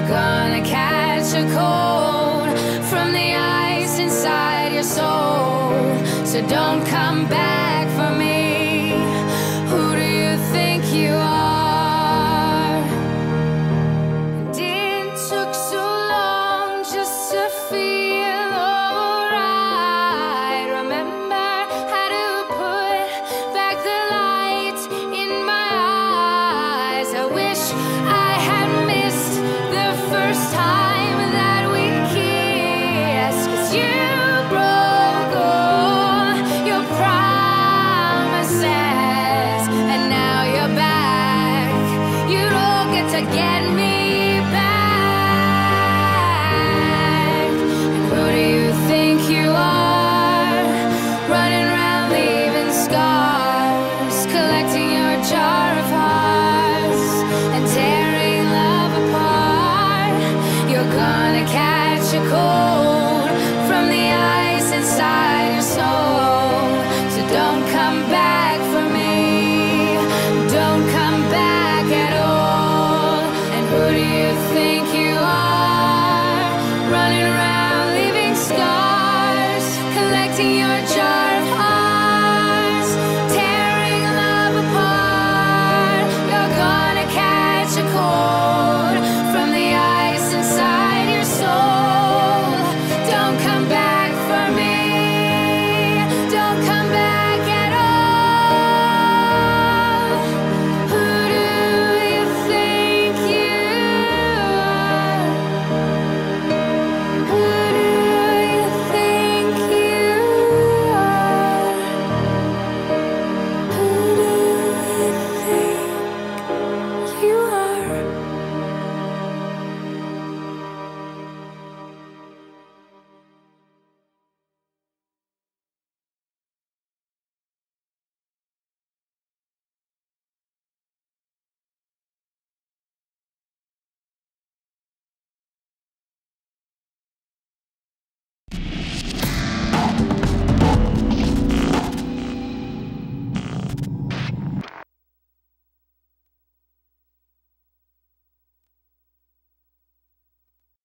You're gonna catch a cold from the ice inside your soul. So don't come back.